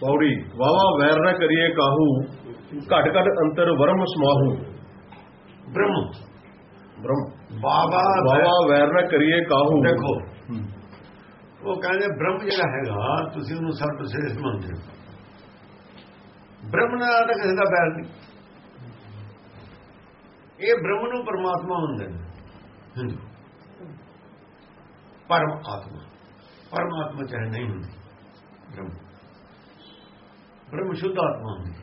ਪੌੜੀ ਵਾਵਾ ਵੈਰ ਨਾ ਕਰੀਏ ਕਾਹੂ। ਘਟ ਘਟ ਅੰਤਰ ਵਰਮ ਸਮਾਹੂ। ਬ੍ਰਹਮ। ਬ੍ਰਹਮ। ਬਾਬਾ ਵਾਵਾ ਵੈਰ ਨਾ ਕਰੀਏ ਕਾਹੂ। ਦੇਖੋ। ਉਹ ਕਹਿੰਦੇ ਬ੍ਰਹਮ ਜਿਹੜਾ ਹੈਗਾ ਤੁਸੀਂ ਉਹਨੂੰ ਸਰਵਸ਼੍ਰੇਸ਼ਟ ਮੰਨਦੇ ਹੋ। ਬ੍ਰਹਮ ਨਾਲ ਤਾਂ ਕਿਸੇ ਦਾ ਬੈਰ ਨਹੀਂ। ਇਹ ਬ੍ਰਹਮ ਨੂੰ ਪਰਮਾਤਮਾ ਮੰਨਦੇ ਨੇ। ਹਿੰਦੂ। ਪਰਮ ਆਤਮਾ। ਪਰਮਾਤਮਾ ਚਾਹੇ ਨਹੀਂ ਹੁੰਦੀ ਬ੍ਰਹਮ। ਬ੍ਰਹਮ ਸ਼ੁੱਧ ਆਤਮਾ ਹੁੰਦੀ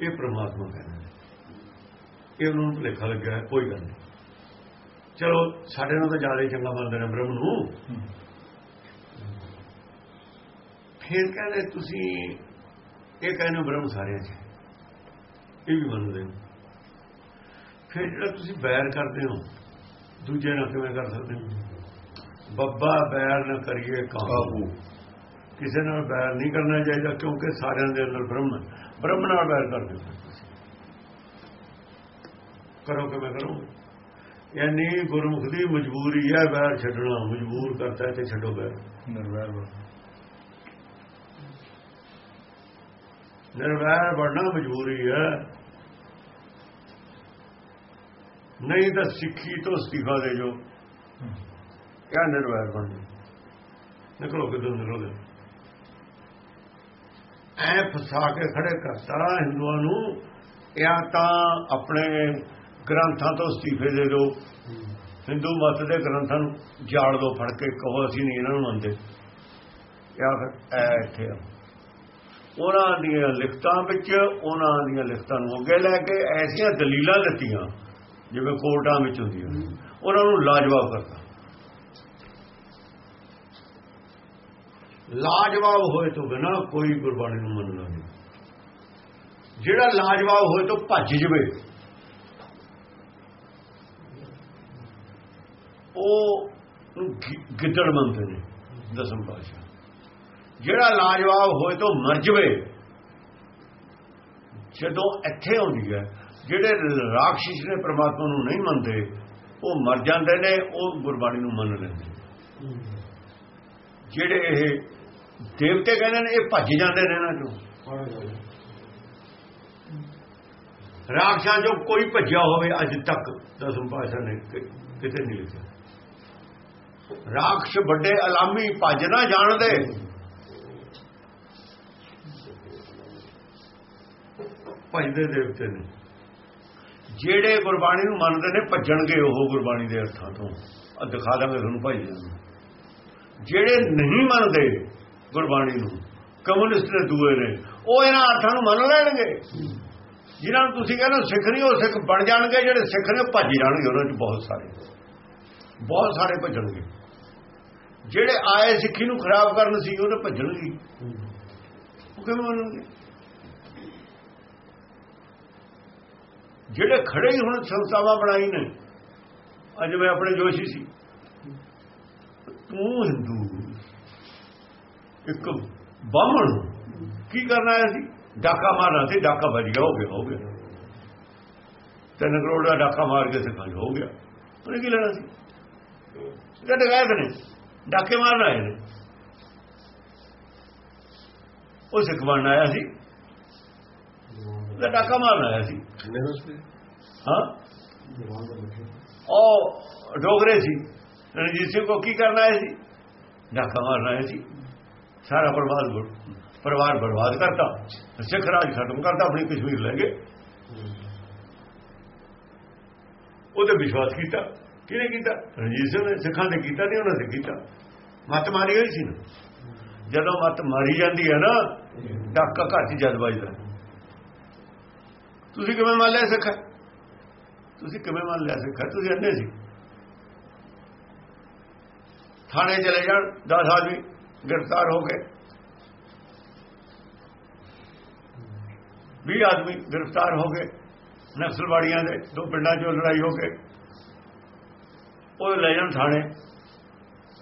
ਇਹ ਪਰਮਾਤਮਾ ਕਹਿੰਦੇ ਨੇ ਇਹ ਨੂੰ ਲਿਖਾ ਲੱਗਿਆ ਕੋਈ ਗੱਲ ਨਹੀਂ ਚਲੋ ਸਾਡੇ ਨਾਲ ਤਾਂ ਜ਼ਿਆਦਾ ਚੰਗਾ ਮੰਨਦੇ ਨੇ ਬ੍ਰਹਮ ਨੂੰ ਫਿਰ ਕਹਿੰਦੇ ਤੁਸੀਂ ਇਹ ਕਹਿੰਦੇ ਹੋ ਬ੍ਰਹਮ ਸਾਰਿਆਂ 'ਚ ਇਹ ਵੀ ਮੰਨਦੇ ਹੋ ਫਿਰ ਜਿਹੜਾ ਤੁਸੀਂ ਬੈਰ ਕਰਦੇ ਹੋ ਦੂਜੇ ਨਾਲ ਕਿਵੇਂ ਕਰ ਸਕਦੇ ਹੋ ਬੱਬਾ ਬੈਰ ਨਾ ਕਰੀਏ ਕਾਹੂ ਕਿਸੇ ਨਾਲ ਬੈਰ ਨਹੀਂ ਕਰਨਾ ਚਾਹੀਦਾ ਕਿਉਂਕਿ ਸਾਰਿਆਂ ਦੇ ਅੰਦਰ ਬ੍ਰਹਮ ਹੈ। ਬ੍ਰਹਮ ਨਾਲ ਬੈਰ ਕਰਦੇ ਹੋ ਕਰੋ ਕਿਵੇਂ ਕਰੋ? ਯਾਨੀ ਗੁਰਮੁਖ ਦੀ ਮਜਬੂਰੀ ਹੈ ਬੈਰ ਛੱਡਣਾ ਮਜਬੂਰ ਕਰਤਾ ਹੈ ਤੇ ਛੱਡੋ ਬੈਰ ਨਿਰਵੈਰ ਨਿਰਵੈਰ ਬਣਨਾ ਮਜਬੂਰੀ ਹੈ। ਨਹੀਂ ਤਾਂ ਸਿੱਖੀ ਤੋਂ ਅਸਤੀਫਾ ਦੇ ਜੋ। ਕਿਆ ਨਿਰਵੈਰ ਬਣਨਾ? ਨਿਕਲੋ ਕਿਦੋਂ ਨਿਕਲੋਗੇ? ਐ ਫਸਾ ਕੇ ਖੜੇ ਕਰਤਾ ਹਿੰਦੂਆਂ ਨੂੰ। ਜਾਂ ਤਾਂ ਆਪਣੇ ਗ੍ਰੰਥਾਂ ਤੋਂ ਅਸਤੀਫੇ ਦੇ ਦਿਓ। ਹਿੰਦੂ ਮਤ ਦੇ ਗ੍ਰੰਥਾਂ ਨੂੰ ਜਾੜ ਦੋ ਫੜ ਕੇ ਕਹੋ, ਅਸੀਂ ਨਹੀਂ ਇਹਨਾਂ ਨੂੰ ਮੰਨਦੇ। ਜਾਂ ਫਿਰ ਐ ਇੱਥੇ ਆ। ਉਹਨਾਂ ਦੀਆਂ ਲਿਖਤਾਂ ਵਿੱਚ, ਉਹਨਾਂ ਦੀਆਂ ਲਿਖਤਾਂ ਨੂੰ ਅੱਗੇ ਲੈ ਕੇ ਐਸੀਆਂ ਦਲੀਲਾਂ ਦਿੱਤੀਆਂ, ਜਿਵੇਂ ਕੋਰਟਾਂ ਵਿੱਚ ਹੁੰਦੀਆਂ ਉਹਨਾਂ ਨੂੰ ਲਾਜਵਾਬ ਕਰਤਾ। ਲਾਜਵਾਬ ਹੋਏ ਤੋਂ ਬਿਨਾ ਕੋਈ ਗੁਰਬਾਣੀ ਨੂੰ ਮੰਨਣਾ ਨਹੀਂ। ਜਿਹੜਾ ਲਾਜਵਾਬ ਹੋਏ ਤੋਂ ਭੱਜ ਜਵੇ ਉਹ ਗਿੱਦੜ ਮੰਨਦੇ ਨੇ ਦਸਮ ਪਾਸ਼ਾ ਜਿਹੜਾ ਲਾਜਵਾਬ ਹੋਏ ਤੋਂ ਮਰ ਜਵੇ ਜਦੋਂ ਇੱਥੇ ਆਉਂਦੀ ਹੈ ਜਿਹੜੇ ਰਾਖਸ਼ ਨੇ ਪ੍ਰਮਾਤਮਾ ਨੂੰ ਨਹੀਂ ਮੰਨਦੇ ਉਹ ਮਰ ਜਾਂਦੇ ਨੇ ਉਹ ਗੁਰਬਾਣੀ ਨੂੰ ਮੰਨ ਲੈਂਦੇ ਨੇ। ਜਿਹੜੇ ਇਹ ਦੇਵਤੇ ਕਹਿੰਦੇ ਨੇ, ਇਹ ਭੱਜ ਜਾਂਦੇ ਨੇ ਇਹਨਾਂ ਚੋਂ। ਰਾਖਸ਼ਾਂ ਜੋ ਕੋਈ ਭੱਜਿਆ ਹੋਵੇ, ਅੱਜ ਤੱਕ ਦਸਮ ਪਾਸ਼ਾ ਨੇ ਕਿਤੇ ਨਹੀਂ ਲਿਖਿਆ। ਰਾਖਸ਼ ਵੱਡੇ ਅਲਾਮੀ ਭੱਜ ਨਾ ਜਾਣਦੇ। ਭੱਜਦੇ ਦੇਵਤੇ ਨੇ। ਜਿਹੜੇ ਗੁਰਬਾਣੀ ਨੂੰ ਮੰਨਦੇ ਨੇ, ਭੱਜਣਗੇ ਉਹ ਗੁਰਬਾਣੀ ਦੇ ਅਰਥਾਂ ਤੋਂ। ਦਿਖਾ ਦਾਂਗੇ ਤੁਹਾਨੂੰ ਭਾਈ ਜੀ ਜਿਹੜੇ ਨਹੀਂ ਮੰਨਦੇ ਗੁਰਬਾਣੀ ਨੂੰ। ਕਮਿਊਨਿਸਟ ਨੇ ਦੂਏ ਨੇ। ਉਹ ਇਹਨਾਂ ਅਰਥਾਂ ਨੂੰ ਮੰਨ ਲੈਣਗੇ। ਜਿਨ੍ਹਾਂ ਨੂੰ ਤੁਸੀਂ ਕਹਿੰਦੇ ਹੋ ਸਿੱਖ ਨਹੀਂ, ਉਹ ਸਿੱਖ ਬਣ ਜਾਣਗੇ। ਜਿਹੜੇ ਸਿੱਖ ਨੇ ਭੱਜ ਜਾਣਗੇ, ਉਹਨਾਂ 'ਚ ਬਹੁਤ ਸਾਰੇ। ਬਹੁਤ ਸਾਰੇ ਭੱਜਣਗੇ। ਜਿਹੜੇ ਆਏ ਸਿੱਖੀ ਨੂੰ ਖਰਾਬ ਕਰਨ ਸੀ, ਉਹਨੇ ਭੱਜਣਗੇ। ਉਹ ਕਿਵੇਂ ਮੰਨਣਗੇ? ਜਿਹੜੇ ਖੜੇ ਹੀ ਹੁਣ ਸੰਸਥਾਵਾਂ ਬਣਾਈ ਨੇ, ਅੱਜ ਮੈਂ ਆਪਣੇ ਜੋਸ਼ੀ ਸੀ। ਤੂੰ ਹਿੰਦੂ ਇੱਕ ਬਾਹਮਣ ਕੀ ਕਰਨਾ ਆਇਆ ਸੀ ਡਾਕਾ ਮਾਰਨਾ ਸੀ ਡਾਕਾ ਵੱਜ ਗਿਆ ਹੋ ਗਿਆ ਹੋ ਗਿਆ ਤਿੰਨ ਕਰੋੜ ਦਾ ਡਾਕਾ ਮਾਰ ਕੇ ਸਿੱਖਾਂ 'ਚ ਹੋ ਗਿਆ ਉਹਨੇ ਕੀ ਲੈਣਾ ਸੀ ਇਹ ਡਕਾਇਤ ਨੇ ਡਾਕੇ ਮਾਰਨ ਆਏ ਨੇ ਉਹ ਸਿੱਖ ਬਣਨ ਆਇਆ ਸੀ ਉਹਦਾ ਡਾਕਾ ਮਾਰਨ ਆਇਆ ਸੀ ਹਾਂ ਉਹ ਡੋਗਰੇ ਸੀ ਰਣਜੀਤ ਸਿੰਘ ਕੋ ਕੀ ਕਰਨਾ ਆਇਆ ਸੀ ਡਾਕਾ ਮਾਰਨ ਆਇਆ ਸੀ ਸਾਰਾ ਪਰਿਵਾਰ ਪਰਿਵਾਰ ਬਰਬਾਦ ਕਰਤਾ। ਸਿੱਖ ਰਾਜ ਖਤਮ ਕਰਤਾ, ਆਪਣੀ ਕਸ਼ਮੀਰ ਲੈ ਗਏ। ਉਹਦੇ ਵਿਸ਼ਵਾਸ ਕੀਤਾ। ਕਿਹਨੇ ਕੀਤਾ? ਰਣਜੀਤ ਸਿੰਘ ਨੇ, ਸਿੱਖਾਂ ਨੇ ਕੀਤਾ ਨਹੀਂ, ਉਹਨਾਂ ਨੇ ਕੀਤਾ। ਮਤ ਮਾਰੀ ਹੋਈ ਸੀ ਜਦੋਂ ਮਤ ਮਾਰੀ ਜਾਂਦੀ ਹੈ ਨਾ, ਡਾਕਾ ਘੱਟ ਹੀ ਜਦ ਵੱਜਦਾ। ਤੁਸੀਂ ਕਿਵੇਂ ਮੰਨ ਲਿਆ ਸਿੱਖ? ਤੁਸੀਂ ਕਿਵੇਂ ਮੰਨ ਲਿਆ ਸਿੱਖ? ਤੁਸੀਂ ਅੰਨੇ ਸੀ। ਥਾਣੇ ਚਲੇ ਜਾਣ 10 ਆਦਮੀ ਗ੍ਰਿਫਤਾਰ ਹੋ ਗਏ। 20 ਆਦਮੀ ਗ੍ਰਿਫਤਾਰ ਹੋ ਗਏ। ਨਕਸਲਵਾੜੀਆਂ ਦੇ ਦੋ ਪਿੰਡਾਂ 'ਚੋਂ ਲੜਾਈ ਹੋ ਕੇ ਉਹ ਲੈ ਜਾਣ ਥਾਣੇ।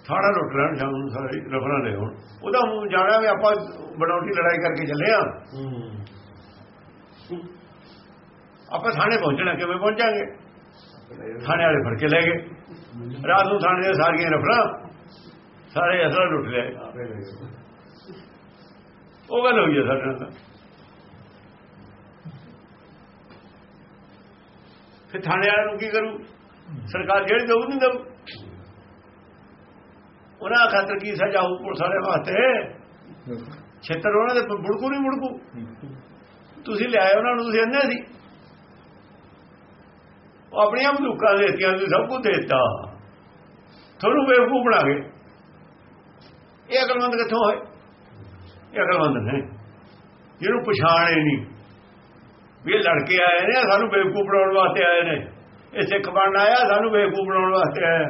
ਥਾਣਾ ਲੁੱਟ ਲੈਣ ਸ਼ਾਮ ਨੂੰ ਸਾਰੇ ਰਫਲਾਂ ਲੈ ਹੁਣ। ਉਹਦਾ ਮੂੰਹ ਜਾਣਾ ਵੀ ਆਪਾਂ ਬਣਾਉਟੀ ਲੜਾਈ ਕਰਕੇ ਚੱਲੇ ਆ। ਆਪਾਂ ਥਾਣੇ ਪਹੁੰਚਣਾ ਕਿਵੇਂ ਪਹੁੰਚਾਂਗੇ? ਥਾਣੇ ਵਾਲੇ ਫੜ ਕੇ ਲੈ ਗਏ। ਰਾਤ ਨੂੰ ਥਾਣੇ ਦੀਆਂ ਸਾਰੀਆਂ ਰਫਲਾਂ ਸਾਰੇ ਅਸਲਾ ਲੁੱਟ ਲਿਆ ਉਹ ਗੱਲ ਹੋਈ ਹੈ ਸਾਡੇ ਨਾਲ ਫਿਰ ਥਾਣੇ ਵਾਲਿਆਂ ਨੂੰ ਕੀ ਕਰੂ? ਸਰਕਾਰ ਜਿਹੜੀ ਦਊ ਨਹੀਂ ਦਊ। ਉਹਨਾਂ ਖਾਤਰ ਕੀ ਸਜ਼ਾ ਹੋਊ ਪੁਲਿਸ ਵਾਲੇ ਵਾਸਤੇ? ਛੇਤਰ ਉਹਨਾਂ ਦੇ ਬੁੜਕੂ ਨਹੀਂ ਬੁੜਕੂ? ਤੁਸੀਂ ਲਿਆਏ ਉਹਨਾਂ ਨੂੰ, ਤੁਸੀਂ ਅੰਨੇ ਸੀ। ਉਹ ਆਪਣੀਆਂ ਬੰਦੂਕਾਂ ਦੇਤੀਆਂ, ਤੁਸੀਂ ਸਭ ਕੁਝ ਦੇਤਾ। ਤੁਹਾਨੂੰ ਬੇਵਕੂਫ ਬਣਾ ਗਏ ਇਹ ਅਕਲਮੰਦ ਕਿੱਥੋਂ ਹੋਏ ਇਹ ਅਕਲਮੰਦ ਨੇ। ਜਿਹਨੂੰ ਪਛਾਣੇ ਨਹੀਂ ਵੀ ਇਹ ਲੜਕੇ ਆਏ ਨੇ ਸਾਨੂੰ ਬੇਵਕੂਫ ਬਣਾਉਣ ਵਾਸਤੇ ਆਏ ਨੇ। ਇਹ ਸਿੱਖ ਬਣਨ ਆਇਆ, ਸਾਨੂੰ ਬੇਵਕੂਫ ਬਣਾਉਣ ਵਾਸਤੇ ਆਇਆ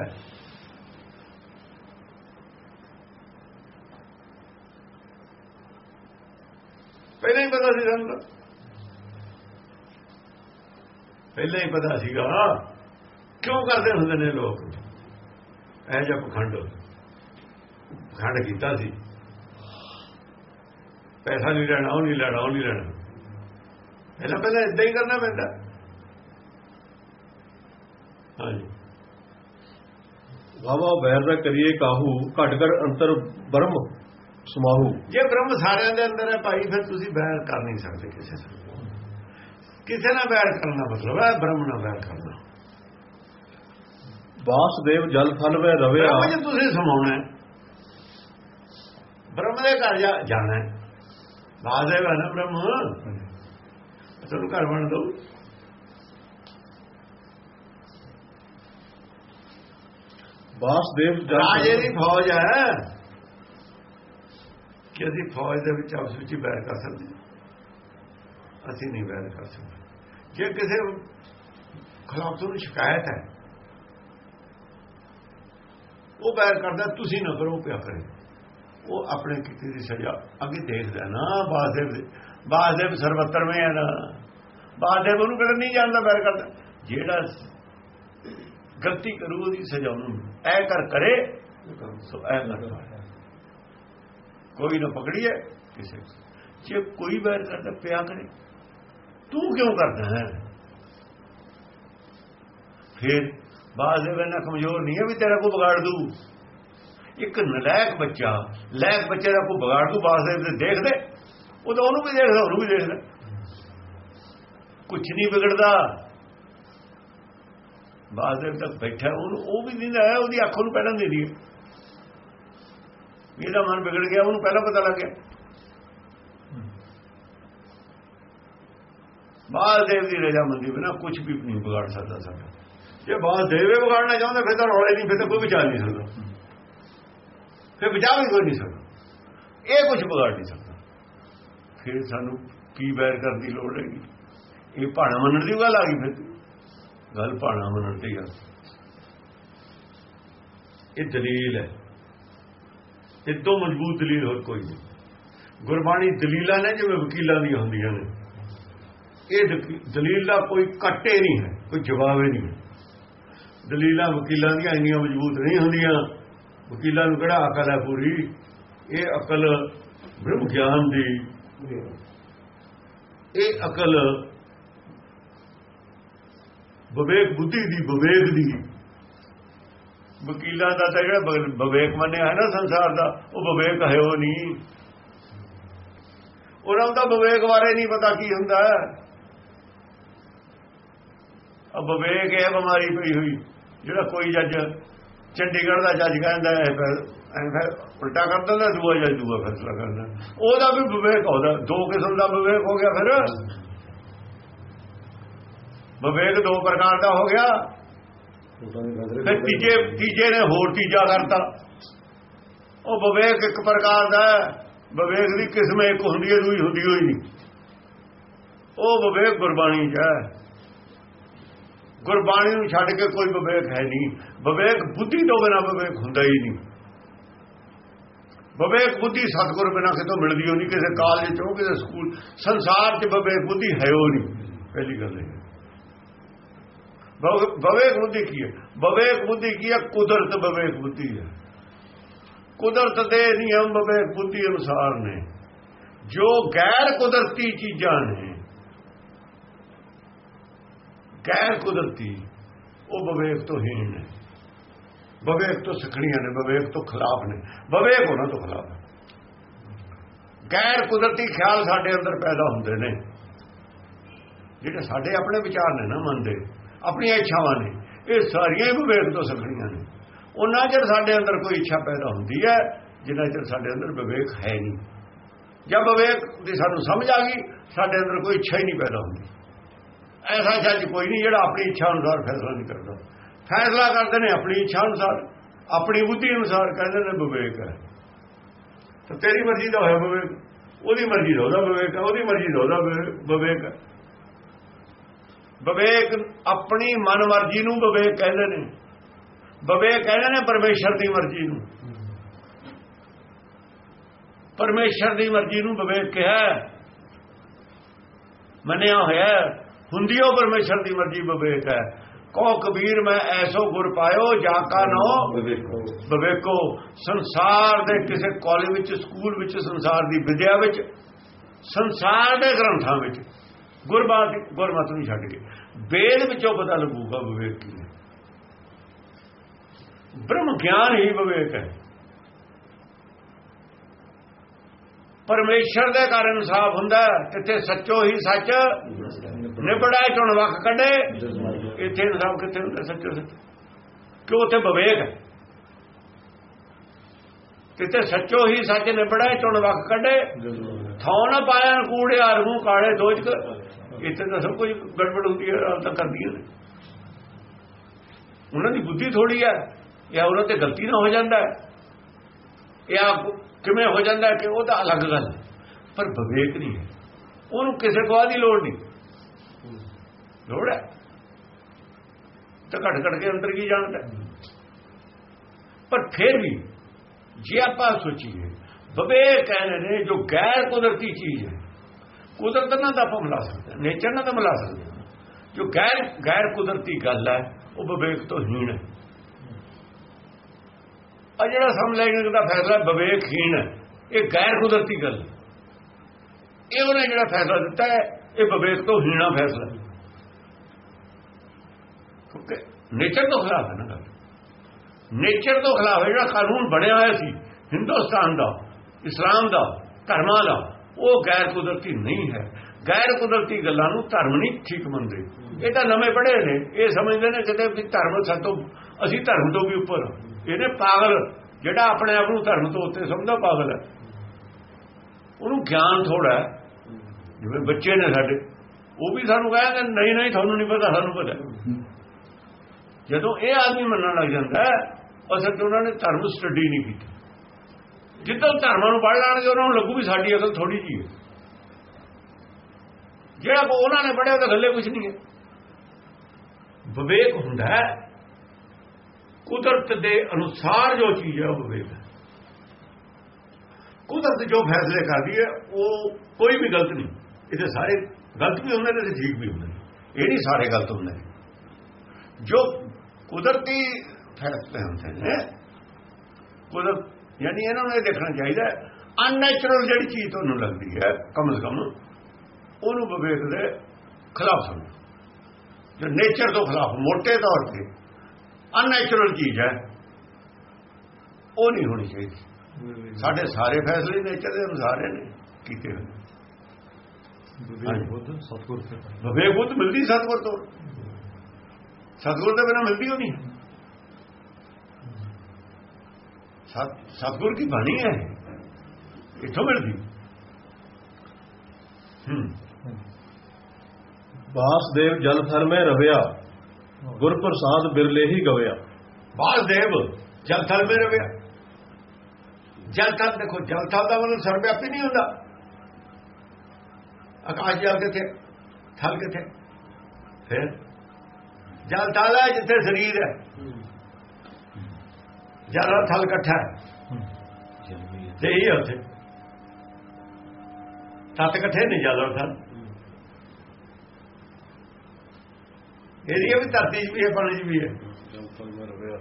ਪਹਿਲਾਂ ਹੀ ਪਤਾ ਸੀ ਸਾਨੂੰ ਪਹਿਲਾਂ ਹੀ ਪਤਾ ਸੀਗਾ ਕਿਉਂ ਕਰਦੇ ਹੁੰਦੇ ਨੇ ਲੋਕ? ਇਹ ਜਿਹਾ ਪਖੰਡ। ਪਖੰਡ ਕੀਤਾ ਸੀ। ਪੈਸਾ ਨਹੀਂ ਲੈਣਾ ਉਹ ਨਹੀਂ ਲੈਣਾ ਉਹ ਨਹੀਂ ਲੈਣਾ। ਪਹਿਲਾਂ ਪਹਿਲਾਂ ਇਦਾਂ ਹੀ ਕਰਨਾ ਪੈਂਦਾ। ਹਾਂਜੀ। ਵਾਵਾ ਬੈਰ ਨਾ ਕਰੀਏ ਕਾਹੂ ਘਟ ਕਰ ਅੰਤਰ ਬਰਮ ਸਮਾਹੂ। ਜੇ ਬ੍ਰਹਮ ਸਾਰਿਆਂ ਦੇ ਅੰਦਰ ਹੈ ਭਾਈ ਫਿਰ ਤੁਸੀਂ ਬੈਰ ਕਰ ਨਹੀਂ ਸਕਦੇ ਕਿਸੇ ਨਾਲ। ਕਿਸੇ ਨਾਲ ਬੈਰ ਕਰਨਾ ਮਤਲਬ ਹੈ ਬ੍ਰਹਮ ਨਾਲ ਬੈਰ ਕਰਨਾ ਵਾਸਦੇਵ ਜਲ ਥਲ ਵੇ ਰਵਿਆ। ਬ੍ਰਹਮ ਜੇ ਤੁਸੀਂ ਸਮਾਉਣਾ ਹੈ। ਬ੍ਰਹਮ ਦੇ ਘਰ ਜਾਣਾ ਹੈ। ਵਾਸਦੇਵ ਹੈ ਨਾ ਬ੍ਰਹਮ। ਤੁਹਾਨੂੰ ਘਰ ਬਣ ਦੋ ਵਾਸਦੇਵ ਰਾਜੇ ਦੀ ਫੌਜ ਹੈ। ਕਿ ਅਸੀਂ ਫੌਜ ਦੇ ਵਿੱਚ ਆਪਸ ਵਿੱਚ ਬੈਰ ਕਰ ਸਕਦੇ। ਅਸੀਂ ਨਹੀਂ ਬੈਰ ਕਰ ਸਕਦੇ। ਜੇ ਕਿਸੇ ਖਿਲਾਫ ਤੁਹਾਨੂੰ ਸ਼ਿਕਾਇਤ ਹੈ ਉਹ ਬੈਰ ਕਰਦਾ ਤੁਸੀਂ ਨਾ ਕਰੋ ਪਿਆ ਕਰੇ। ਉਹ ਆਪਣੇ ਕੀਤੀ ਦੀ ਸਜ਼ਾ। ਅੱਗੇ ਦੇਖਦਾ ਨਾ ਬਾਸਦੇਵ ਦੇ ਬਾਸਦੇਵ ਹੈ ਨਾ। ਬਾਸਦੇਵ ਉਹਨੂੰ ਕਿਹੜਾ ਨਹੀਂ ਜਾਣਦਾ ਬੈਰ ਕਰਦਾ। ਜਿਹੜਾ ਗਲਤੀ ਕਰੂ, ਉਹਦੀ ਸਜ਼ਾ ਉਹਨੂੰ ਐ ਕਰ ਕਰੇ, ਸੋ ਐ ਨਾ ਕੋਈ ਨਾ ਪਕੜੀਏ ਕਿਸੇ ਜੇ ਕੋਈ ਬੈਰ ਕਰਦਾ, ਪਿਆ ਕਰੇ। ਤੂੰ ਕਿਉਂ ਕਰਦਾ ਹੈ? ਫਿਰ ਬਾਜ਼ ਦੇ ਕਮਜ਼ੋਰ ਨਹੀਂ ਹੈ ਵੀ ਤੇਰਾ ਕੋ ਵਿਗਾੜ ਦੂ। ਇੱਕ ਨਲਾਇਕ ਬੱਚਾ ਲਾਇਕ ਬੱਚੇ ਦਾ ਕੋ ਵਿਗਾੜ ਦੂ ਬਾਜ਼ ਦੇ ਦੇਖ ਦੇ ਉਹ ਤਾਂ ਉਹਨੂੰ ਵੀ ਦੇਖਦਾ, ਉਹਨੂੰ ਵੀ ਦੇਖਦਾ। ਕੁਝ ਨਹੀਂ ਵਿਗੜਦਾ। ਬਾਜ਼ ਦੇ ਤੱਕ ਬੈਠਾ, ਉਹਨੂੰ ਉਹ ਵੀ ਨਹੀਂ ਹੈ ਉਹਦੀ ਅੱਖ ਨੂੰ ਪਹਿਲਾਂ ਦੇ ਦੀ ਇਹਦਾ ਮਨ ਵਿਗੜ ਗਿਆ, ਉਹਨੂੰ ਪਹਿਲਾਂ ਪਤਾ ਲੱਗ ਗਿਆ। ਬਾਲਦੇਵ ਦੀ ਰਜਾਮੰਦੀ ਬਿਨਾ ਕੁਝ ਵੀ ਨਹੀਂ ਵਿਗਾੜ ਸਕਦਾ ਸਾਡਾ। ਜੇ ਬਾਲਦੇਵੇ ਵਿਗਾੜਨਾ ਚਾਹੁੰਦਾ, ਫਿਰ ਤਾਂ ਰੌਲੇ ਨਹੀਂ, ਫਿਰ ਤਾਂ ਕੋਈ ਵਿਚਾਰ ਨਹੀਂ ਸਕਦਾ। ਫਿਰ ਵਿਚਾਰ ਵੀ ਕੋਈ ਨਹੀਂ ਸਕਦਾ। ਇਹ ਕੁਝ ਬਗਾੜ ਨਹੀਂ ਸਕਦਾ। ਫਿਰ ਸਾਨੂੰ ਕੀ ਬੈਰ ਕਰਨ ਦੀ ਲੋੜ ਹੈਗੀ? ਇਹ ਭਾਣਾ ਮੰਨਣ ਦੀ ਗੱਲ ਆ ਗਈ ਫਿਰ। ਗੱਲ ਭਾਣਾ ਮੰਨਣ ਦੀ ਆ। ਇਹ ਦਲੀਲ ਹੈ। ਇਹ ਤੋਂ ਮਜ਼ਬੂਤ ਦਲੀਲ ਹੋਰ ਕੋਈ ਨਹੀਂ। ਗੁਰਬਾਣੀ ਦਲੀਲਾਂ ਨੇ ਜਿਵੇਂ ਵਕੀਲਾਂ ਦੀਆਂ ਹੁੰਦੀਆਂ ਨੇ। ਇਹ ਦਕ- ਦਲੀਲ ਦਾ ਕੋਈ ਕੱਟੇ ਨਹੀਂ ਹੈ, ਕੋਈ ਜਵਾਬ ਹੀ ਨਹੀਂ ਹੈ। ਦਲੀਲਾਂ ਵਕੀਲਾਂ ਦੀਆਂ ਇੰਨੀਆਂ ਮਜ਼ਬੂਤ ਨਹੀਂ ਹੁੰਦੀਆਂ। ਵਕੀਲਾਂ ਨੂੰ ਕਿਹੜਾ ਅਕਲ ਹੈ ਪੂਰੀ? ਇਹ ਅਕਲ ਬ੍ਰਹਮ ਗਿਆਨ ਦੀ। ਇਹ ਅਕਲ ਵਿਵੇਕ ਬੁੱਧੀ ਦੀ, ਵਿਵੇਕ ਦੀ। ਵਕੀਲਾਂ ਦਾ ਤਾਂ ਜਿਹੜਾ ਵਿਵੇਕ ਮੰਨਿਆ ਹੈ ਨਾ ਸੰਸਾਰ ਦਾ, ਉਹ ਵਿਵੇਕ ਹੈ ਉਹ ਨਹੀਂ। ਉਹਨਾਂ ਦਾ ਵਿਵੇਕ ਬਾਰੇ ਨਹੀਂ ਪਤਾ ਕੀ ਹੁੰਦਾ। ਹੈ ਵਿਵੇਕ ਇਹ ਬਿਮਾਰੀ ਪਈ ਹੋਈ, ਜਿਹੜਾ ਕੋਈ ਜੱਜ ਚੰਡੀਗੜ੍ਹ ਦਾ ਜੱਜ ਕਹਿੰਦਾ ਫਿਰ ਉਲਟਾ ਕਰ ਦਿੰਦਾ, ਦੂਆ ਜੱਜ ਦੂਆ ਫੈਸਲਾ ਕਰਦਾ ਉਹਦਾ ਵੀ ਵਿਵੇਕ ਹੁੰਦਾ ਦੋ ਕਿਸਮ ਦਾ ਵਿਵੇਕ ਹੋ ਗਿਆ ਫਿਰ। ਵਿਵੇਕ ਦੋ ਪ੍ਰਕਾਰ ਦਾ ਹੋ ਗਿਆ। ਫਿਰ ਤੀਜੇ ਤੀਜੇ ਨੇ ਹੋਰ ਤੀਜਾ ਕਰਤਾ। ਉਹ ਵਿਵੇਕ ਇੱਕ ਪ੍ਰਕਾਰ ਦਾ ਵਿਵੇਕ ਦੀ ਕਿਸਮ ਇੱਕ ਹੁੰਦੀ ਹੈ, ਦੂਈ ਹੁੰਦੀ ਹੋਈ ਨਹੀਂ। ਉਹ ਵਿਵੇਕ ਗੁਰਬਾਣੀ 'ਚ ਹੈ। ਗੁਰਬਾਣੀ ਨੂੰ ਛੱਡ ਕੇ ਕੋਈ ਵਿਵੇਕ ਹੈ ਨਹੀਂ। ਵਿਵੇਕ ਬੁੱਧੀ ਤੋਂ ਬਿਨਾ ਵਿਵੇਕ ਹੁੰਦਾ ਹੀ ਨਹੀਂ। ਵਿਵੇਕ ਬੁੱਧੀ ਸਤਿਗੁਰ ਬਿਨਾ ਕਿਤੋਂ ਮਿਲਦੀ ਹੋ ਨਹੀਂ। ਕਿਸੇ ਕਾਲਜ ਚੋਂ, ਕਿਸੇ ਸਕੂਲ, ਸੰਸਾਰ 'ਚ ਵਿਵੇਕ ਬੁੱਧੀ ਹੈ ਉਹ ਨਹੀਂ। ਪਹਿਲੀ ਗੱਲ ਇਹ ਵਿਵੇਕ ਬੁੱਧੀ ਕੀ ਹੈ? ਵਿਵੇਕ ਬੁੱਧੀ ਕੀ ਹੈ? ਕੁਦਰਤ ਵਿਵੇਕ ਬੁੱਧੀ ਹੈ। ਕੁਦਰਤ ਦੇ ਨਿਯਮ ਵਿਵੇਕ ਬੁੱਧੀ ਅਨੁਸਾਰ ਨੇ। ਜੋ ਗੈਰ ਕੁਦਰਤੀ ਚੀਜ਼ਾਂ ਨੇ ਗੈਰ ਕੁਦਰਤੀ, ਉਹ ਵਿਵੇਕ ਤੋਂ ਹੀਣ ਨੇ। ਵਿਵੇਕ ਤੋਂ ਸਿੱਖਣੀਆਂ ਨੇ, ਵਿਵੇਕ ਤੋਂ ਖਿਲਾਫ ਨੇ। ਵਿਵੇਕ ਉਹਨਾਂ ਤੋਂ ਖਿਲਾਫ ਹੈ। ਗੈਰ ਕੁਦਰਤੀ ਖਿਆਲ ਸਾਡੇ ਅੰਦਰ ਪੈਦਾ ਹੁੰਦੇ ਨੇ। ਜਿਹੜੇ ਸਾਡੇ ਆਪਣੇ ਵਿਚਾਰ ਨੇ ਨਾ ਮੰਨਦੇ, ਆਪਣੀਆਂ ਇੱਛਾਵਾਂ ਨੇ, ਇਹ ਸਾਰੀਆਂ ਹੀ ਵਿਵੇਕ ਤੋਂ ਸਿੱਖਣੀਆਂ ਨੇ। ਉਹਨਾਂ ਚਿਰ ਸਾਡੇ ਅੰਦਰ ਕੋਈ ਇੱਛਾ ਪੈਦਾ ਹੁੰਦੀ ਹੈ, ਜਿੰਨਾ ਚਿਰ ਸਾਡੇ ਅੰਦਰ ਵਿਵੇਕ ਹੈ ਨਹੀਂ। ਜਦ ਵਿਵੇਕ ਦੀ ਸਾਨੂੰ ਸਮਝ ਆ ਗਈ, ਸਾਡੇ ਅੰਦਰ ਕੋਈ ਇੱਛਾ ਹੀ ਨਹੀਂ ਪੈਦਾ ਹੁੰਦੀ। ਐਸਾ ਸੱਚ ਕੋਈ ਨਹੀਂ ਜਿਹੜਾ ਆਪਣੀ ਇੱਛਾ ਅਨੁਸਾਰ ਫੈਸਲਾ ਨਹੀਂ ਕਰਦਾ। ਫੈਸਲਾ ਕਰਦੇ ਨੇ ਆਪਣੀ ਇੱਛਾ ਅਨੁਸਾਰ, ਆਪਣੀ ਬੁੱਧੀ ਅਨੁਸਾਰ ਕਹਿੰਦੇ ਨੇ ਵਿਵੇਕ ਹੈ। ਤਾਂ ਤੇਰੀ ਮਰਜ਼ੀ ਦਾ ਹੋਇਆ ਵਿਵੇਕ, ਉਹਦੀ ਮਰਜ਼ੀ ਦਾ ਉਹਦਾ ਵਿਵੇਕ ਹੈ, ਉਹਦੀ ਮਰਜ਼ੀ ਦਾ ਉਹਦਾ ਵਿਵੇ- ਵਿਵੇਕ ਹੈ। ਵਿਵੇਕ ਆਪਣੀ ਮਨ ਮਰਜ਼ੀ ਨੂੰ ਵਿਵੇਕ ਕਹਿੰਦੇ ਨੇ। ਵਿਵੇਕ ਕਹਿੰਦੇ ਨੇ ਪਰਮੇਸ਼ਰ ਦੀ ਮਰਜ਼ੀ ਨੂੰ। ਪਰਮੇਸ਼ਰ ਦੀ ਮਰਜ਼ੀ ਨੂੰ ਵਿਵੇਕ ਕਿਹਾ ਮੰਨਿਆ ਹੋਇਆ ਹੁੰਦੀ ਉਹ ਪਰਮੇਸ਼ਰ ਦੀ ਮਰਜ਼ੀ ਵਿਵੇਕ ਹੈ। ਕੋ ਕਬੀਰ ਮੈਂ ਐਸੋ ਗੁਰ ਪਾਇਓ ਜਾ ਕਾ ਨੋ ਵਿਵੇਕੋ। ਸੰਸਾਰ ਦੇ ਕਿਸੇ ਕਾਲਜ ਵਿੱਚ ਸਕੂਲ ਵਿੱਚ ਸੰਸਾਰ ਦੀ ਵਿਦਿਆ ਵਿੱਚ ਸੰਸਾਰ ਦੇ ਗ੍ਰੰਥਾਂ ਵਿੱਚ ਗੁਰਬਾਣੀ ਗੁਰਮਤ ਨੂੰ ਛੱਡ ਕੇ। ਵੇਦ ਵਿੱਚੋਂ ਪਤਾ ਲੱਗੂਗਾ ਵਿਵੇਕ ਕੀ ਹੈ। ਬ੍ਰਹਮ ਗਿਆਨ ਹੀ ਵਿਵੇਕ ਹੈ। ਪਰਮੇਸ਼ਰ ਦੇ ਕਾਰਨ ਸਾਫ਼ ਹੁੰਦਾ ਹੈ, ਇੱਥੇ ਸੱਚੋ ਹੀ ਸੱਚ ਨਿਬੜਾਏ ਚੁਣ ਵਕ ਕੱਢੇ। ਇੱਥੇ ਇਨਸਾਫ ਕਿੱਥੇ ਹੁੰਦਾ? ਸੱਚੋ ਸੱਚ। ਕਿਉਂ ਉੱਥੇ ਵਿਵੇਕ ਹੈ? ਕਿਤੇ ਸੱਚੋ ਹੀ ਸੱਚ ਨਿਬੜਾ ਚੁਣ ਵਕ ਕੱਢੇ। ਥਾਂ ਨਾ ਪਾਇਆ ਕੂੜੇ ਮੂੰਹ ਕਾਲੇ ਦੋਜ ਇੱਥੇ ਤਾਂ ਸਭ ਕੁਝ ਗੜਬੜ ਹੁੰਦੀ ਹੈ ਆਪ ਤਾਂ ਕਰਦੀਆਂ ਨੇ ਉਹਨਾਂ ਦੀ ਬੁੱਧੀ ਥੋੜੀ ਹੈ ਜਾਂ ਉਹਨਾਂ ਤੇ ਗਲਤੀ ਨਾ ਹੋ ਜਾਂਦਾ ਹੈ। ਇਹ ਆਪ ਕਿਵੇਂ ਹੋ ਜਾਂਦਾ ਕਿ ਉਹ ਤਾਂ ਅਲੱਗ ਗੱਲ ਹੈ। ਪਰ ਵਿਵੇਕ ਨਹੀਂ ਹੈ ਉਹਨੂੰ ਕਿਸੇ ਗਵਾਹ ਦੀ ਲੋੜ ਨਹੀਂ ਲੋੜ ਹੈ ਤਾਂ ਘਟ ਘਟ ਕੇ ਅੰਦਰ ਕੀ ਜਾਣਦਾ ਹੈ? ਪਰ ਫਿਰ ਵੀ ਜੇ ਆਪਾਂ ਸੋਚੀਏ, ਵਿਵੇਕ ਕਹਿੰਦੇ ਨੇ ਜੋ ਗੈਰ ਕੁਦਰਤੀ ਚੀਜ਼ ਹੈ, ਕੁਦਰਤ ਨਾਲ ਤਾਂ ਆਪਾਂ ਮਿਲਾ ਸਕਦੇ ਨੇਚਰ ਨਾਲ ਤਾਂ ਮਿਲਾ ਸਕਦੇ ਹਾਂ। ਜੋ ਗੈਰ ਗੈਰ ਕੁਦਰਤੀ ਗੱਲ ਹੈ, ਉਹ ਵਿਵੇਕ ਤੋਂ ਹੀਣ ਹੈ ਆ ਜਿਹੜਾ ਸਮਝਣ ਦਾ ਫੈਸਲਾ ਵਿਵੇਕਹੀਣ ਹੈ। ਇਹ ਗੈਰ ਕੁਦਰਤੀ ਗੱਲ ਇਹ ਉਹਨੇ ਜਿਹੜਾ ਫੈਸਲਾ ਦਿੱਤਾ ਹੈ, ਇਹ ਵਿਵੇਕ ਤੋਂ ਹੀਣਾ ਫੈਸਲਾ ਕਿਉਂਕਿ ਨੇਚਰ ਤੋਂ ਖਿਲਾਫ ਹੈ ਨਾ ਗੱਲ। ਨੇਚਰ ਤੋਂ ਖਿਲਾਫ ਹੈ, ਜਿਹੜਾ ਕਾਨੂੰਨ ਬਣਿਆ ਹੋਇਆ ਸੀ, ਹਿੰਦੁਸਤਾਨ ਦਾ, ਇਸਲਾਮ ਦਾ, ਧਰਮਾਂ ਦਾ, ਉਹ ਗੈਰ ਕੁਦਰਤੀ ਨਹੀਂ ਹੈ। ਗੈਰ ਕੁਦਰਤੀ ਗੱਲਾਂ ਨੂੰ ਧਰਮ ਨਹੀਂ ਠੀਕ ਮੰਨਦੇ। ਇਹ ਤਾਂ ਨਵੇਂ ਪੜ੍ਹੇ ਨੇ। ਇਹ ਸਮਝਦੇ ਨੇ ਕਿਤੇ ਵੀ ਧਰਮ ਸਾਤੋਂ ਅਸੀਂ ਧਰਮ ਤੋਂ ਵੀ ਉੱਪਰ ਹਾਂ। ਇਹਨੇ ਪਾਗਲ, ਜਿਹੜਾ ਆਪਣੇ ਆਪ ਨੂੰ ਧਰਮ ਤੋਂ ਉੱਤੇ ਸਮਝਦਾ, ਪਾਗਲ ਹੈ। ਉਹਨੂੰ ਗਿਆਨ ਥੋੜਾ ਜਿਵੇਂ ਬੱਚੇ ਨੇ ਸਾਡੇ, ਉਹ ਵੀ ਸਾਨੂੰ ਕਹਿੰਦੇ ਨਹੀਂ ਨਹੀਂ, ਤੁਹਾਨੂੰ ਨਹੀਂ ਪਤਾ, ਸਾਨੂੰ ਪਤਾ। ਜਦੋਂ ਇਹ ਆਦਮੀ ਮੰਨਣ ਲੱਗ ਜਾਂਦਾ ਅਸਲ 'ਚ ਉਹਨਾਂ ਨੇ ਧਰਮ ਸਟੱਡੀ ਨਹੀਂ ਕੀਤੀ। ਜਿੱਦਾਂ ਧਰਮਾਂ ਨੂੰ ਪੜ੍ਹ ਲੈਣਗੇ, ਉਹਨਾਂ ਨੂੰ ਲੱਗੂ ਵੀ ਸਾਡੀ ਅਕਲ ਥੋੜੀ ਜੀ ਹੈ। ਜਿਹੜਾ ਕੋ ਉਹਨਾਂ ਨੇ ਪੜ੍ਹਿਆ ਉਹਦੇ ਥੱਲੇ ਕੁਝ ਨਹੀਂ ਹੈ। ਵਿਵੇਕ ਹੁੰਦਾ ਹੈ ਕੁਦਰਤ ਦੇ ਅਨੁਸਾਰ ਜੋ ਚੀਜ਼ ਹੈ, ਉਹ ਵਿਵੇਕ ਕੁਦਰਤ ਜੋ ਫੈਸਲੇ ਕਰਦੀ ਹੈ, ਉਹ ਕੋਈ ਵੀ ਗਲਤ ਨਹੀਂ। ਇਹਦੇ ਸਾਰੇ ਗਲਤ ਵੀ ਹੁੰਦੇ ਨੇ ਤੇ ਠੀਕ ਵੀ ਹੁੰਦੇ ਨੇ। ਇਹ ਨਹੀਂ ਸਾਰੇ ਗਲਤ ਹੁੰਦੇ ਨੇ। ਜੋ ਕੁਦਰਤੀ ਫੈਸਲੇ ਹੁੰਦੇ ਨੇ, ਕੁਦਰਤ, ਯਾਨੀ ਇਹਨਾਂ ਨੂੰ ਇਹ ਦੇਖਣਾ ਚਾਹੀਦਾ ਅਨਨੈਚੁਰਲ ਜਿਹੜੀ ਚੀਜ਼ ਤੁਹਾਨੂੰ ਲੱਗਦੀ ਹੈ, ਕਮ ਸੇ ਕਮ, ਉਹਨੂੰ ਵਿਵੇਕ ਦੇ ਖਿਲਾਫ ਸਮਝੋ। ਜੋ ਨੇਚਰ ਤੋਂ ਖਿਲਾਫ, ਮੋਟੇ ਤੌਰ ਤੇ ਅਨਨੈਚੁਰਲ ਚੀਜ਼ ਹੈ। ਉਹ ਨਹੀਂ ਹੋਣੀ ਚਾਹੀਦੀ। ਸਾਡੇ ਸਾਰੇ ਫੈਸਲੇ ਨੇਚਰ ਦੇ ਅਨੁਸਾਰ ਨੇ ਕੀਤੇ ਹੋਏ। ਵਿਵੇਕ ਬੁੱਧ ਸਤਗੁਰ ਤੇ ਵਿਵੇਕ ਬੁੱਧ ਮਿਲਦੀ ਸਤਗੁਰ ਤੋਂ। ਸਤਗੁਰ ਦੇ ਬਿਨਾਂ ਮਿਲਦੀ ਹੋ ਨਹੀਂ? ਸਤ ਸਤਗੁਰ ਦੀ ਬਾਣੀ ਹੈ? ਇੱਥੋਂ ਮਿਲਦੀ? ਹੂੰ। ਵਾਸਦੇਵ ਜਲ ਥਲ ਮੈਂ ਰਵਿਆ। ਗੁਰ ਪ੍ਰਸਾਦ ਬਿਰਲੇ ਹੀ ਗਵਿਆ। ਬਾਲਦੇਵ ਜਲ ਥਲ ਮੇ ਰਵਿਆ। ਜਲ ਥਲ ਦੇਖੋ ਜਲ ਥਲ ਦਾ ਮਤਲਬ ਸਰਵਿਆਪੀ ਨਹੀਂ ਹੁੰਦਾ। ਆਕਾਸ਼ ਜਲ ਕਿੱਥੇ ਥਲ ਕਿੱਥੇ ਫਿਰ ਜਲ ਥਲ ਹੈ ਜਿੱਥੇ ਸਰੀਰ ਹੈ। ਜਲ ਥਲ ਇਕੱਠਾ ਹੈ। ਤੇ ਹੀ ਹੈ ਉੱਥੇ। ਤਤ ਇਕੱਠੇ ਨਹੀਂ ਜਲ ਥਲ। ਇਹਦੀ ਵੀ ਧਰਤੀ 'ਚ ਵੀ ਹੈ ਪਾਣੀ 'ਚ ਵੀ ਹੈ। ਜਲ ਥਲ ਮੈਂ ਰਵਿਆ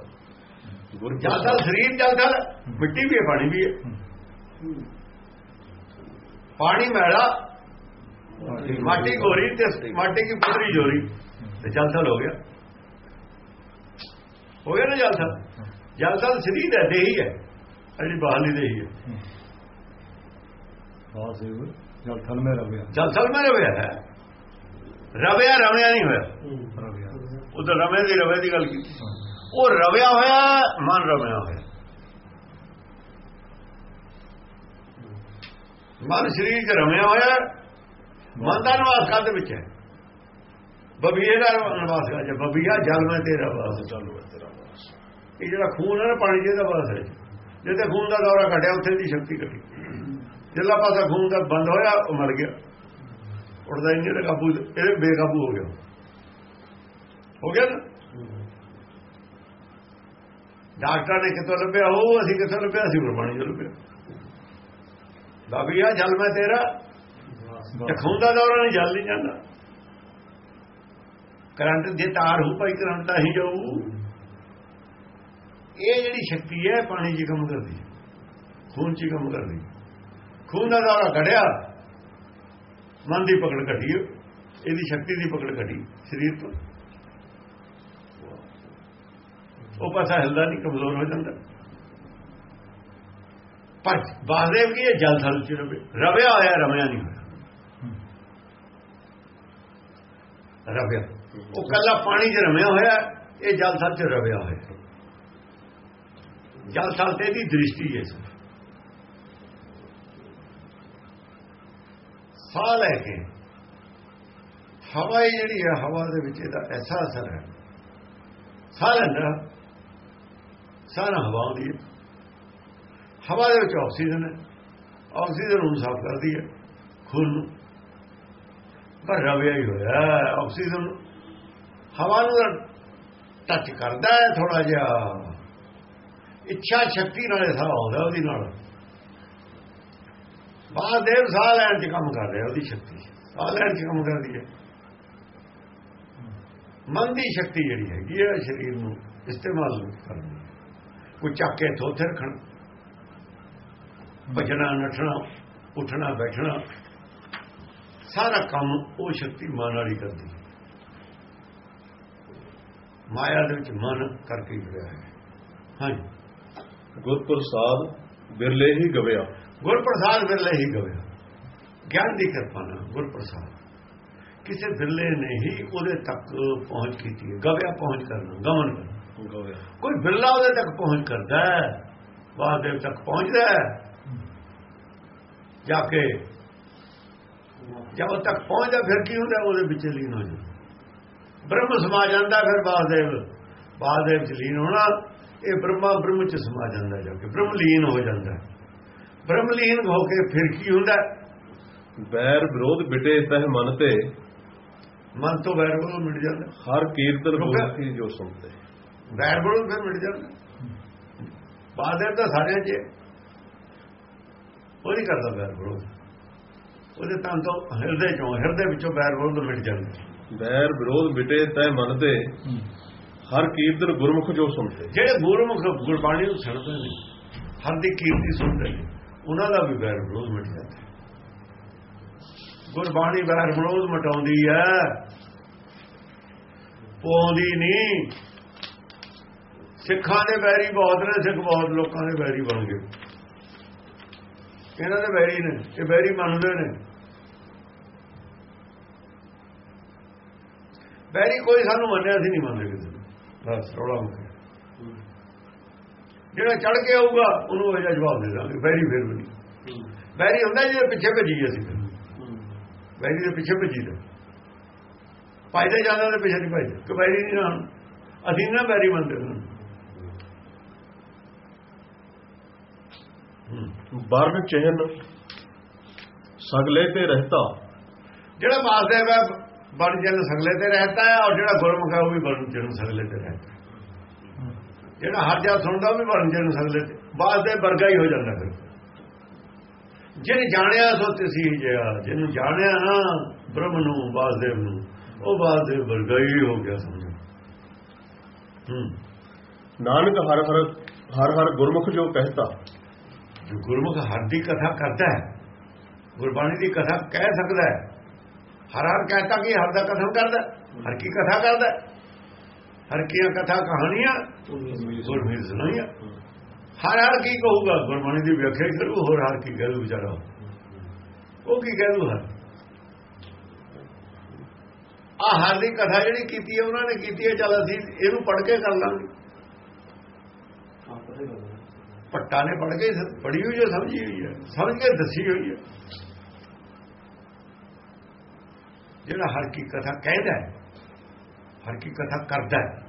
ਗੁਰ ਜਲ ਥਲ ਸਰੀਰ ਜਲ ਥਲ ਮਿੱਟੀ ਵੀ ਹੈ ਪਾਣੀ ਵੀ ਹੈ। ਪਾਣੀ ਮੈਲਾ ਮਾਟੀ ਗੋਰੀ ਤੇ ਮਾਟੀ ਕੀ ਪੁੱਤਰੀ ਜੋਰੀ ਤੇ ਜਲ ਥਲ ਹੋ ਗਿਆ। ਹੋ ਗਿਆ ਨਾ ਜਲ ਥਲ? ਜਲ ਥਲ ਸਰੀਰ ਹੈ ਦੇਹੀ ਹੈ ਅਜੀ ਬਾਹਲੀ ਦੇਹੀ ਹੈ। ਵਾਸੇਵ ਜਲ ਥਲ ਮੇ ਰਵਿਆ ਜਲ ਥਲ ਮੇ ਰਵਿਆ ਹੈ। ਰਵਿਆ ਰਵਿਆ ਨਹੀਂ ਹੋਇਆ। ਰਵਿਆ। ਉਹ ਤਾਂ ਰਵੇ ਦੀ ਰਵੇ ਦੀ ਗੱਲ ਕੀਤੀ। ਉਹ ਰਵਿਆ ਹੋਇਆ ਮਨ ਰਵਿਆ ਹੋਇਆ। ਮਨ ਸਰੀਰ ਚ ਰਮਿਆ ਹੋਇਆ ਮਨ ਦਾ ਨਿਵਾਸ ਕਾਹਦੇ ਵਿੱਚ ਹੈ? ਬਬੀਏ ਦਾ ਨਿਵਾਸ ਕਾ ਜੇ ਬਬੀਆ ਜਲ ਮੈਂ ਤੇਰਾ ਵਾਸ। ਚਾਲੂ ਹੈ ਤੇਰਾ ਵਾਸ। ਇਹ ਜਿਹੜਾ ਖੂਨ ਹੈ ਨਾ ਪਾਣੀ ਜਿਹਦਾ ਵਾਸ ਹੈ ਜਿੱਥੇ ਖੂਨ ਦਾ ਦੌਰਾ ਘਟਿਆ ਉੱਥੇ ਦੀ ਸ਼ਕਤੀ ਘਟੀ। ਜਿੱਲਾ ਪਾਸਾ ਖੂਨ ਦਾ ਬੰਦ ਹੋਇਆ ਉਹ ਮਰ ਗਿਆ। ਉੜਦਾ ਹੀ ਨਹੀਂ ਕਾਬੂ ਇਹ ਬੇਕਾਬੂ ਹੋ ਗਿਆ। ਹੋ ਗਿਆ ਨਾ? ਡਾਕਟਰ ਨੇ ਕਿੱਥੋਂ ਲੱਭਿਆ? ਉਹ ਅਸੀਂ ਕਿੱਥੋਂ ਲੱਭਿਆ? ਅਸੀਂ ਗੁਰਬਾਣੀ ਚੋਂ ਲੱਭਿਆ। ਬਾਬੀਆ ਜਲ ਮੈਂ ਤੇਰਾ। ਤੇ ਖੂਨ ਦਾ ਦੌਰਾ ਨਹੀਂ ਜਲ ਨਹੀਂ ਜਾਂਦਾ। ਕਰੰਟ ਜੇ ਤਾਰ ਹੋ ਭਾਈ ਕਰੰਟ ਤਾਂ ਹੀ ਜਾਊ। ਇਹ ਜਿਹੜੀ ਸ਼ਕਤੀ ਹੈ, ਪਾਣੀ 'ਚ ਕੰਮ ਕਰਦੀ ਖੂਨ 'ਚ ਕੰਮ ਕਰਦੀ ਖੂਨ ਦਾ ਦੌਰਾ ਘਟਿਆ। ਮਨ ਦੀ ਪਕੜ ਘਟੀ ਇਹਦੀ ਸ਼ਕਤੀ ਦੀ ਪਕੜ ਘਟੀ, ਸਰੀਰ ਤੋਂ। ਉਹ ਪਾਸਾ ਹਿਲਦਾ ਨਹੀਂ, ਕਮਜ਼ੋਰ ਹੋ ਜਾਂਦਾ। ਪਰ ਬਾਹਰੇਵ ਕੀ ਇਹ ਜਲ ਥਲ ਚ ਰਵੇ। ਰਵਿਆ ਹੋਇਆ ਰਮਿਆ ਨਹੀਂ ਹੋਇਆ। ਰਵਿਆ। ਉਹ ਕੱਲਾ ਪਾਣੀ 'ਚ ਰਮਿਆ ਹੋਇਆ, ਇਹ ਜਲ ਥਲ ਚ ਰਵਿਆ ਹੋਇਆ। ਜਲ ਥਲ ਤੇ ਦੀ ਦ੍ਰਿਸ਼ਟੀ ਹੈ ਸਾਹ ਲੈ ਕੇ। ਹਵਾ ਹੀ ਜਿਹੜੀ ਹੈ, ਹਵਾ ਦੇ ਵਿੱਚ ਇਹਦਾ ਐਸਾ ਅਸਰ ਹੈ। ਸਾਹ ਲੈਂਦਾ ਸਾਹ ਨਾਲ ਹਵਾ ਆਉਂਦੀ ਹੈ। ਹਵਾ ਦੇ ਵਿੱਚ ਆਕਸੀਜਨ ਹੈ। ਆਕਸੀਜਨ ਨੂੰ ਸਾਫ਼ ਕਰਦੀ ਹੈ ਖੂਨ ਨੂੰ। ਪਰ ਰਵਿਆ ਹੀ ਹੋਇਆ ਹੈ। ਆਕਸੀਜਨ ਹਵਾ ਨੂੰ ਟੱਚ ਕਰਦਾ ਹੈ ਥੋੜਾ ਜਿਹਾ। ਇੱਛਾ ਸ਼ਕਤੀ ਨਾਲੇ ਸਾਹ ਆਉਂਦਾ ਉਹਦੀ ਨਾਲ। ਬਾਦੇਵ ਸਾਹ ਲੈਣ 'ਚ ਕੰਮ ਕਰ ਰਿਹਾ, ਉਹਦੀ ਸ਼ਕਤੀ। ਸਾਹ ਲੈਣ 'ਚ ਕੰਮ ਕਰਦੀ ਹੈ। ਮਨ ਦੀ ਸ਼ਕਤੀ ਜਿਹੜੀ ਹੈਗੀ ਹੈ, ਸਰੀਰ ਨੂੰ ਇਸਤੇਮਾਲ ਕਰਨੀ। ਕੋਈ ਚੱਕ ਕੇ ਥੋਥੇ ਰੱਖਣ। ਭਜਣਾ, ਨੱਠਣਾ, ਉੱਠਣਾ, ਬੈਠਣਾ। ਸਾਰਾ ਕੰਮ ਉਹ ਸ਼ਕਤੀ ਮਨ ਵਾਲੀ ਕਰਦੀ ਹੈ। ਮਾਇਆ ਦੇ ਵਿੱਚ ਮਨ ਕਰਕੇ ਜੁੜਿਆ ਹੈ। ਹਾਂਜੀ। ਗੁਰ ਪ੍ਰਸਾਦ ਬਿਰਲੇ ਹੀ ਗਵਿਆ। ਗੁਰ ਪ੍ਰਸਾਦ ਬਿਰਲੇ ਹੀ ਗਵਿਆ। ਗਿਆਨ ਦੀ ਕਿਰਪਾ ਨਾਲ ਗੁਰ ਪ੍ਰਸਾਦ ਕਿਸੇ ਬਿਰਲੇ ਨੇ ਹੀ ਉਹਦੇ ਤੱਕ ਪਹੁੰਚ ਕੀਤੀ ਹੈ। ਗਵਿਆ ਪਹੁੰਚ ਕਰਨਾ ਗਮਨ ਕਰਨਾ। ਕੋਈ ਬਿਰਲਾ ਉਹਦੇ ਤੱਕ ਪਹੁੰਚ ਕਰਦਾ ਹੈ ਵਾਸਦੇਵ ਤੱਕ ਪਹੁੰਚਦਾ ਹੈ। ਜਾ ਕੇ ਜਦੋਂ ਤੱਕ ਪਹੁੰਚਦਾ ਫਿਰ ਕੀ ਹੁੰਦਾ? ਉਹਦੇ ਵਿੱਚ ਲੀਨ ਹੋ ਜਾਂਦਾ। ਬ੍ਰਹਮ ਸਮਾ ਜਾਂਦਾ ਫਿਰ ਵਾਸਦੇਵ। ਵਾਸਦੇਵ ਚ ਲੀਨ ਹੋਣਾ ਇਹ ਬ੍ਰਹਮਾ ਬ੍ਰਹਮ ਚ ਸਮਾ ਜਾਂਦਾ ਜਾ ਕੇ। ਬ੍ਰਹਮ ਲੀਨ ਹੋ ਜਾਂਦਾ। ਬ੍ਰਹਮ ਲੀਨ ਹੋ ਕੇ ਫਿਰ ਕੀ ਹੁੰਦਾ? ਬੈਰ ਵਿਰੋਧ ਬਿਟੇ ਤਹ ਮਨ ਤੇ। ਮਨ ਤੋਂ ਵੈਰ ਬਲੋਂ ਮਿਟ ਜਾਂਦਾ। ਹਰ ਕੀਰਤਨ। ਗੁਰਮੁਖੀ ਜੋ ਸੁਣਤੇ ਵੈਰ ਬਲੋਂ ਫਿਰ ਮਿਟ ਜਾਂਦਾ। ਵਾਸਦੇਵ ਤਾਂ ਸਾਰਿਆਂ 'ਚ। ਉਹ ਨਹੀਂ ਕਰਦਾ ਵੈਰ ਬਲੋਂ ਉਹਦੇ ਤਾਂ ਤੋਂ ਹਿਰਦੇ ਚੋਂ ਹਿਰਦੇ ਵਿੱਚੋਂ ਵੈਰ ਬਲੋਂ ਮਿਟ ਜਾਂਦਾ। ਬੈਰ ਵਿਰੋਧ ਬਿਟੇ ਤਹ ਮਨ ਤੇ। ਹਰ ਕੀਰਤਨ ਗੁਰਮੁਖ ਜੋ ਸੁਣਤੇ ਜਿਹੜੇ ਗੁਰਮੁਖ ਗੁਰਬਾਣੀ ਨੂੰ ਸੁਣਦੇ ਨੇ ਹਰ ਦੀ ਕੀਰਤੀ ਸੁਣਦੇ ਨੇ ਉਹਨਾਂ ਦਾ ਵੀ ਬੈਰ ਵਿਰੋਧ ਮਿਟ ਜਾਂਦਾ ਗੁਰਬਾਣੀ ਵੈਰ ਵਿਰੋਧ ਮਟਾਉਂਦੀ ਹੈ ਪਾਉਂਦੀ ਨਹੀਂ ਸਿੱਖਾਂ ਦੇ ਬੈਰੀ ਬਹੁਤ ਨੇ, ਸਿੱਖ ਬਹੁਤ, ਲੋਕਾਂ ਦੇ ਬੈਰੀ ਬਣ ਗਏ। ਇਹਨਾਂ ਦੇ ਬੈਰੀ ਨੇ, ਇਹ ਬੈਰੀ ਮੰਨਦੇ ਨੇ। ਬੈਰੀ ਕੋਈ ਸਾਨੂੰ ਮੰਨਿਆ ਸੀ ਨਹੀਂ ਮੰਨਦੇ ਕਿਸੇ ਨੂੰ। ਬਸ, ਰੌਲਾ ਮੁੱਕਿਆ। ਜਿਹੜਾ ਚੜ ਕੇ ਆਊਗਾ ਉਹਨੂੰ ਇਹ ਜਿਹਾ ਜਵਾਬ ਦੇ ਦਾਂਗੇ। ਵੈਰੀ ਫਿਰ ਵੀ ਨਹੀਂ ਵੈਰੀ ਹੁੰਦਾ ਜਿਹਦੇ ਪਿੱਛੇ ਭੱਜੀਏ ਅਸੀਂ ਵੈਰੀ ਦੇ ਪਿੱਛੇ ਭੱਜੀ ਦਾ ਫਾਇਦੇ ਜਾਂਦਾ ਤੇ ਪਿੱਛੇ ਨਹੀਂ ਭੱਜਦੇ ਕਿ ਵੈਰੀ ਨਹੀਂ ਨਾ। ਹੁਣ। ਅਸੀਂ ਨਾ ਵੈਰੀ ਮੰਨਦੇ ਹੂੰ। ਵਰਨ ਚਿਹਨ ਸਗਲੇ ਤੇ ਰਹਤਾ। ਜਿਹੜਾ ਵਾਸਦੇਵ ਹੈ ਬਣ ਜਨ ਸਗਲੇ ਤੇ ਰਹਤਾ ਹੈ ਔਰ ਜਿਹੜਾ ਗੁਰਮੁਖ ਹੈ ਉਹ ਵੀ ਬਣ ਜਨ ਸਗਲੇ ਤੇ ਰਹਤਾ ਹੈ। ਜਿਹੜਾ ਹਰ ਜਾ ਸੁਣਦਾ ਵੀ ਬਣ ਜਨ ਸਗਲੇ ਤੇ ਵਾਸਦੇਵ ਵਰਗਾ ਹੀ ਹੋ ਜਾਂਦਾ ਫਿਰ। ਜਿਹਨੇ ਜਾਣਿਆ ਸੋ ਤਿਸੀ ਜਿਆ ਜਿਹਨੂੰ ਜਾਣਿਆ ਨਾ ਬ੍ਰਹਮ ਨੂੰ ਵਾਸਦੇਵ ਨੂੰ ਉਹ ਵਾਸਦੇਵ ਵਰਗਾ ਹੀ ਹੋ ਗਿਆ ਸਮਝੋ। ਹੂੰ। ਨਾਨਕ ਹਰ ਹਰ ਹਰ ਹਰ ਗੁਰਮੁਖ ਜੋ ਕਹਿਤਾ। ਜੋ ਗੁਰਮੁਖ ਹਰ ਦੀ ਕਥਾ ਕਰਦਾ ਹੈ ਗੁਰਬਾਣੀ ਦੀ ਕਥਾ ਕਹਿ ਸਕਦਾ ਹੈ। ਹਰ ਹਰ ਕਹਤਾ ਕਿ ਹਰ ਦਾ ਕਥਨ ਕਰਦਾ। ਹਰ ਕੀ ਕਥਾ ਕਰਦਾ ਹੈ। ਹਰ ਕੀਆਂ ਕਥਾ, ਕਹਾਣੀਆਂ ਗੁਰਮੀਤ ਸੁਣਾਈਆਂ। ਹਰ ਹਰ ਕੀ ਕਹੂਗਾ, ਗੁਰਬਾਣੀ ਦੀ ਵਿਆਖਿਆ ਕਰੂ, ਹੋਰ ਹਰ ਕੀ ਕਰੂ ਵਿਚਾਰਾ। ਉਹ ਕੀ ਕਹਿ ਦੂ ਹਰ ਆ ਹਰ ਦੀ ਕਥਾ ਜਿਹੜੀ ਕੀਤੀ ਹੈ, ਉਹਨਾਂ ਨੇ ਕੀਤੀ ਹੈ, ਚੱਲ ਅਸੀਂ ਇਹਨੂੰ ਪੜ੍ਹ ਕੇ ਕਰ ਲਾਂਗੇ। ਪੱਟਾ ਨੇ ਪੜ੍ਹ ਕੇ ਪੜ੍ਹੀ ਹੋਈ ਹੈ, ਸਮਝੀ ਹੋਈ ਹੈ, ਸਮਝ ਕੇ ਦੱਸੀ ਹੋਈ ਹੈ। ਜਿਹੜਾ ਹਰ ਕੀ ਕਥਾ ਕਹਿੰਦਾ ਹੈ, ਹਰ ਕੀ ਕਥਾ ਕਰਦਾ ਹੈ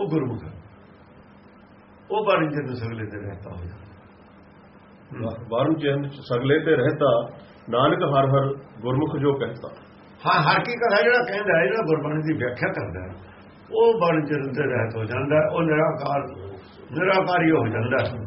ਉਹ ਗੁਰਮੁਖ। ਉਹ ਬਾਣੀ ਦੇ ਸਗਲੇ ਤੇ ਰਹਤਾ ਹੋਇਆ ਵਰਮ ਚਿੰਨ ਸਗਲੇ ਤੇ ਰਹਤਾ ਨਾਨਕ ਹਰ ਹਰ ਗੁਰਮੁਖ ਜੋ ਕਹਤਾ ਹਾਂ ਹਰ ਕੀ ਕਥਾ ਜਿਹੜਾ ਕਹਿੰਦਾ ਹੈ ਜਿਹੜਾ ਗੁਰਬਾਣੀ ਦੀ ਵਿਆਖਿਆ ਕਰਦਾ ਉਹ ਬਾਣੀ ਦੇ ਤੇ ਰਹਿਤ ਹੋ ਜਾਂਦਾ ਉਹ ਨਿਰਾਕਾਰ ਨਿਰਾਕਾਰੀ ਹੋ ਜਾਂਦਾ ਹੈ।